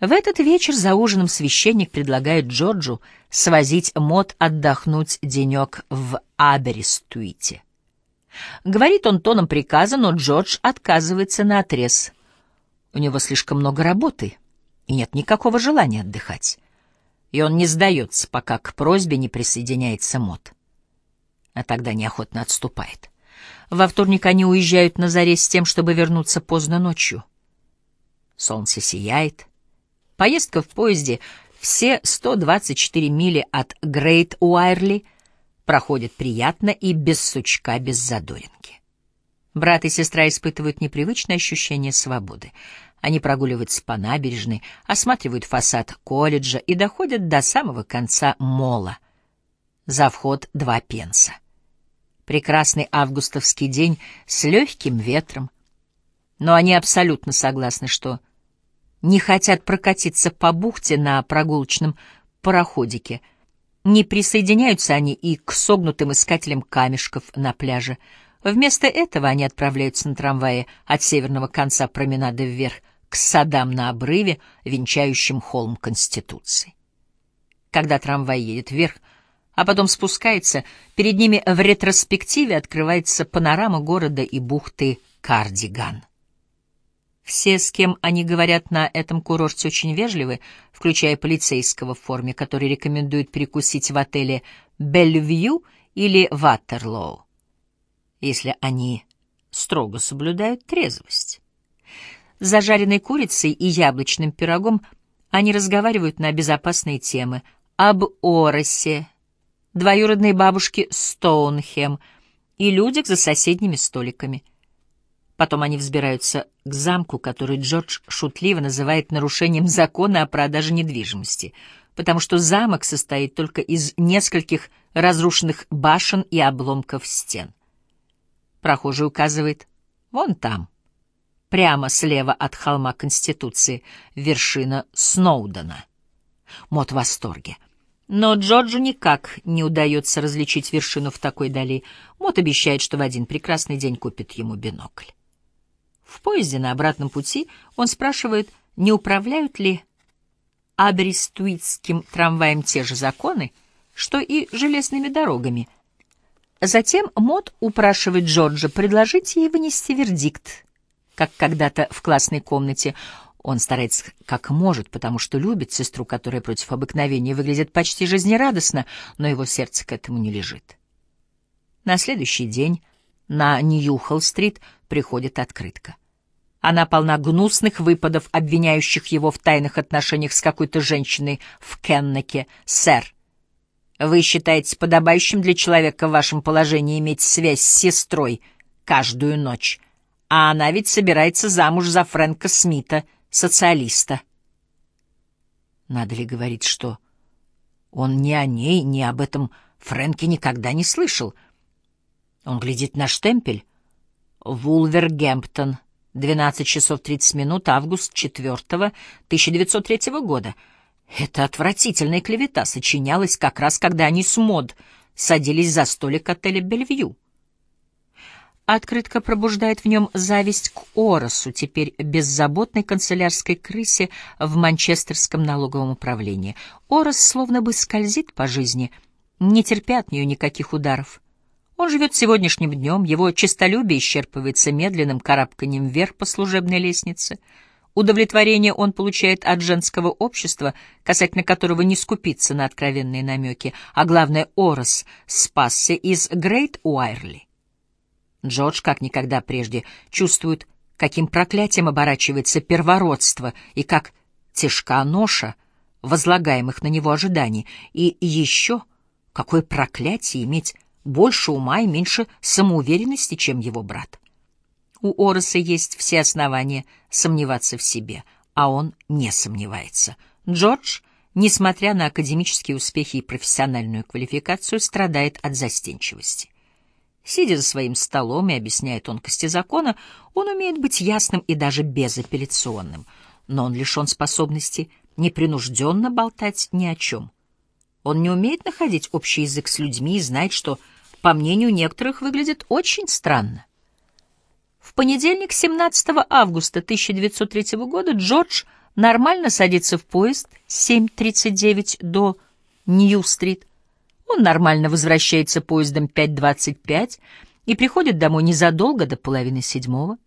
В этот вечер за ужином священник предлагает Джорджу свозить Мот отдохнуть денек в Аберестуите. Говорит он тоном приказа, но Джордж отказывается на отрез. У него слишком много работы и нет никакого желания отдыхать. И он не сдается, пока к просьбе не присоединяется Мот. А тогда неохотно отступает. Во вторник они уезжают на заре с тем, чтобы вернуться поздно ночью. Солнце сияет. Поездка в поезде все 124 мили от Грейт Уайрли проходит приятно и без сучка, без задоринки. Брат и сестра испытывают непривычное ощущение свободы. Они прогуливаются по набережной, осматривают фасад колледжа и доходят до самого конца мола. За вход два пенса. Прекрасный августовский день с легким ветром. Но они абсолютно согласны, что не хотят прокатиться по бухте на прогулочном пароходике. Не присоединяются они и к согнутым искателям камешков на пляже. Вместо этого они отправляются на трамвае от северного конца променада вверх к садам на обрыве, венчающим холм Конституции. Когда трамвай едет вверх, а потом спускается, перед ними в ретроспективе открывается панорама города и бухты Кардиган. Все, с кем они говорят на этом курорте, очень вежливы, включая полицейского в форме, который рекомендует перекусить в отеле «Бельвью» или «Ваттерлоу», если они строго соблюдают трезвость. С зажаренной курицей и яблочным пирогом они разговаривают на безопасные темы об Оросе, двоюродной бабушке Стоунхем и людях за соседними столиками — Потом они взбираются к замку, который Джордж шутливо называет нарушением закона о продаже недвижимости, потому что замок состоит только из нескольких разрушенных башен и обломков стен. Прохожий указывает «вон там». Прямо слева от холма Конституции вершина Сноудена. Мот в восторге. Но Джорджу никак не удается различить вершину в такой дали. Мот обещает, что в один прекрасный день купит ему бинокль. В поезде на обратном пути он спрашивает, не управляют ли абрестуитским трамваем те же законы, что и железными дорогами. Затем Мод упрашивает Джорджа предложить ей вынести вердикт, как когда-то в классной комнате. Он старается как может, потому что любит сестру, которая против обыкновения выглядит почти жизнерадостно, но его сердце к этому не лежит. На следующий день на Ньюхолл-стрит приходит открытка. Она полна гнусных выпадов, обвиняющих его в тайных отношениях с какой-то женщиной в Кеннеке. «Сэр, вы считаете подобающим для человека в вашем положении иметь связь с сестрой каждую ночь, а она ведь собирается замуж за Фрэнка Смита, социалиста». Надо ли говорить, что он ни о ней, ни об этом Фрэнке никогда не слышал — он глядит на штемпель. Вулвергемптон, 12 часов 30 минут, август 4 1903 года. Эта отвратительная клевета сочинялась как раз, когда они с Мод садились за столик отеля «Бельвью». Открытка пробуждает в нем зависть к Оросу, теперь беззаботной канцелярской крысе в Манчестерском налоговом управлении. Орос словно бы скользит по жизни, не терпя от нее никаких ударов. Он живет сегодняшним днем, его честолюбие исчерпывается медленным карабканием вверх по служебной лестнице. Удовлетворение он получает от женского общества, касательно которого не скупится на откровенные намеки, а главное, Орос спасся из Грейт Уайрли. Джордж, как никогда прежде, чувствует, каким проклятием оборачивается первородство и как тяжка ноша возлагаемых на него ожиданий, и еще какое проклятие иметь больше ума и меньше самоуверенности, чем его брат. У Ороса есть все основания сомневаться в себе, а он не сомневается. Джордж, несмотря на академические успехи и профессиональную квалификацию, страдает от застенчивости. Сидя за своим столом и объясняя тонкости закона, он умеет быть ясным и даже безапелляционным, но он лишен способности непринужденно болтать ни о чем. Он не умеет находить общий язык с людьми и знает, что по мнению некоторых, выглядит очень странно. В понедельник, 17 августа 1903 года, Джордж нормально садится в поезд 7.39 до Нью-стрит. Он нормально возвращается поездом 5.25 и приходит домой незадолго до половины седьмого.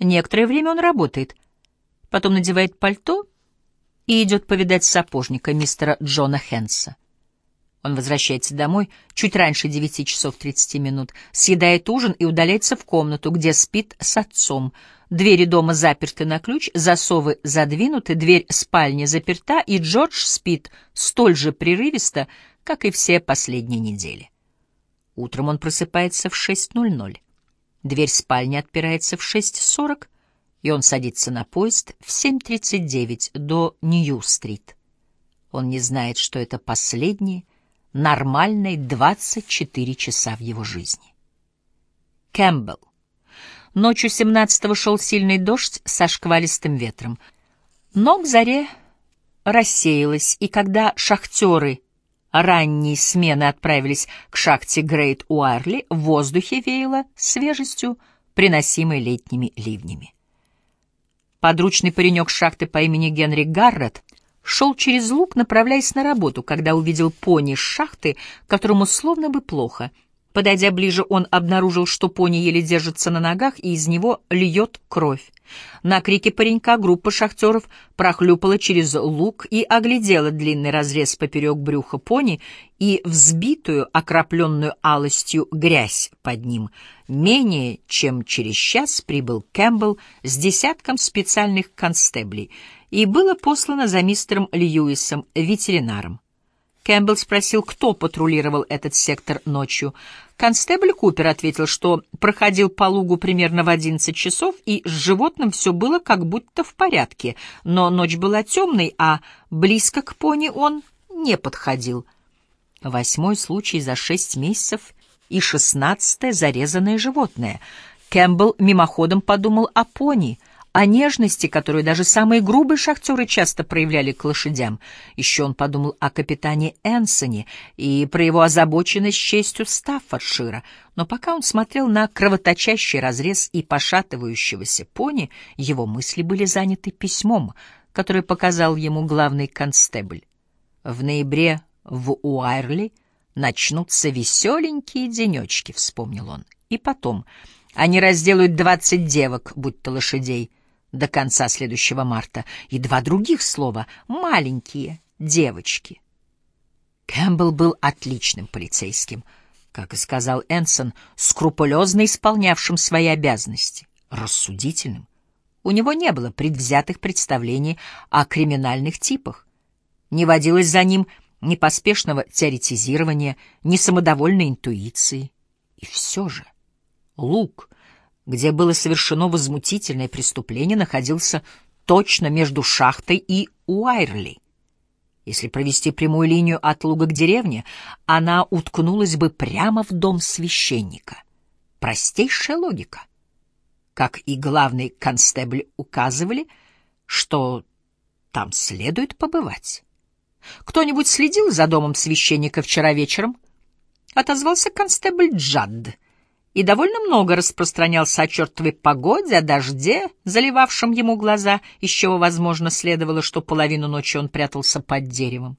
Некоторое время он работает, потом надевает пальто и идет повидать сапожника мистера Джона Хенса. Он возвращается домой чуть раньше девяти часов тридцати минут, съедает ужин и удаляется в комнату, где спит с отцом. Двери дома заперты на ключ, засовы задвинуты, дверь спальни заперта, и Джордж спит столь же прерывисто, как и все последние недели. Утром он просыпается в 6.00. Дверь спальни отпирается в 6.40, и он садится на поезд в 7.39 до Нью-стрит. Он не знает, что это последние, нормальные 24 часа в его жизни. Кэмпбелл. Ночью 17-го шел сильный дождь со шквалистым ветром. Но к заре рассеялось, и когда шахтеры ранней смены отправились к шахте Грейт Уайрли, в воздухе веяло свежестью, приносимой летними ливнями. Подручный паренек шахты по имени Генри Гаррет шел через луг, направляясь на работу, когда увидел пони с шахты, которому словно бы плохо. Подойдя ближе, он обнаружил, что пони еле держится на ногах, и из него льет кровь. На крики паренька группа шахтеров прохлюпала через луг и оглядела длинный разрез поперек брюха пони и взбитую, окропленную алостью грязь под ним. Менее чем через час прибыл Кэмпбелл с десятком специальных констеблей — и было послано за мистером Льюисом, ветеринаром. Кэмпбелл спросил, кто патрулировал этот сектор ночью. Констебль Купер ответил, что проходил по лугу примерно в 11 часов, и с животным все было как будто в порядке, но ночь была темной, а близко к пони он не подходил. Восьмой случай за шесть месяцев и шестнадцатое зарезанное животное. Кэмпбелл мимоходом подумал о пони — о нежности, которую даже самые грубые шахтеры часто проявляли к лошадям. Еще он подумал о капитане Энсоне и про его озабоченность честью Стаффордшира, но пока он смотрел на кровоточащий разрез и пошатывающегося пони, его мысли были заняты письмом, которое показал ему главный констебль. В ноябре в Уайрли начнутся веселенькие денечки, вспомнил он. И потом... Они разделают двадцать девок, будь-то лошадей, до конца следующего марта, и два других слова — маленькие девочки. Кэмпбелл был отличным полицейским, как и сказал Энсон, скрупулезно исполнявшим свои обязанности, рассудительным. У него не было предвзятых представлений о криминальных типах. Не водилось за ним ни поспешного теоретизирования, ни самодовольной интуиции. И все же Лук — где было совершено возмутительное преступление, находился точно между шахтой и Уайрли. Если провести прямую линию от луга к деревне, она уткнулась бы прямо в дом священника. Простейшая логика. Как и главный констебль указывали, что там следует побывать. Кто-нибудь следил за домом священника вчера вечером? Отозвался констебль Джадд и довольно много распространялся о чертовой погоде, о дожде, заливавшем ему глаза, из чего, возможно, следовало, что половину ночи он прятался под деревом.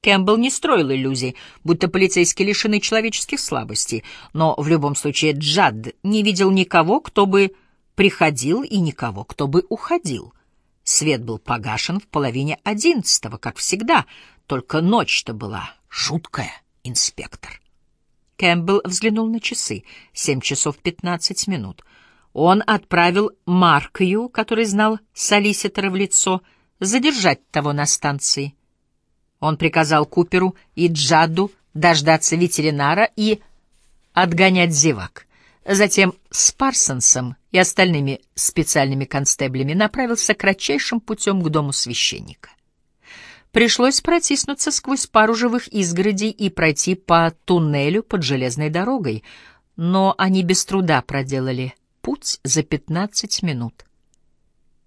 Кэмпбелл не строил иллюзий, будто полицейские лишены человеческих слабостей, но в любом случае Джад не видел никого, кто бы приходил, и никого, кто бы уходил. Свет был погашен в половине одиннадцатого, как всегда, только ночь-то была жуткая, инспектор. Кэмпбелл взглянул на часы. Семь часов пятнадцать минут. Он отправил Маркью, который знал солиситора в лицо, задержать того на станции. Он приказал Куперу и Джаду дождаться ветеринара и отгонять зевак. Затем с Парсонсом и остальными специальными констеблями направился кратчайшим путем к дому священника. Пришлось протиснуться сквозь пару живых изгородей и пройти по туннелю под железной дорогой, но они без труда проделали путь за пятнадцать минут.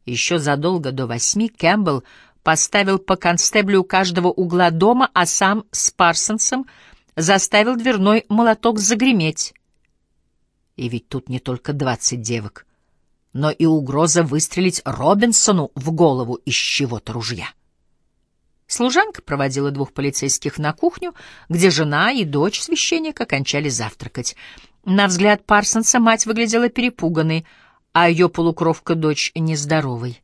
Еще задолго до восьми Кэмпбелл поставил по констеблю каждого угла дома, а сам с Парсонсом заставил дверной молоток загреметь. И ведь тут не только двадцать девок, но и угроза выстрелить Робинсону в голову из чего-то ружья. Служанка проводила двух полицейских на кухню, где жена и дочь священника кончали завтракать. На взгляд Парсонса мать выглядела перепуганной, а ее полукровка-дочь — нездоровой.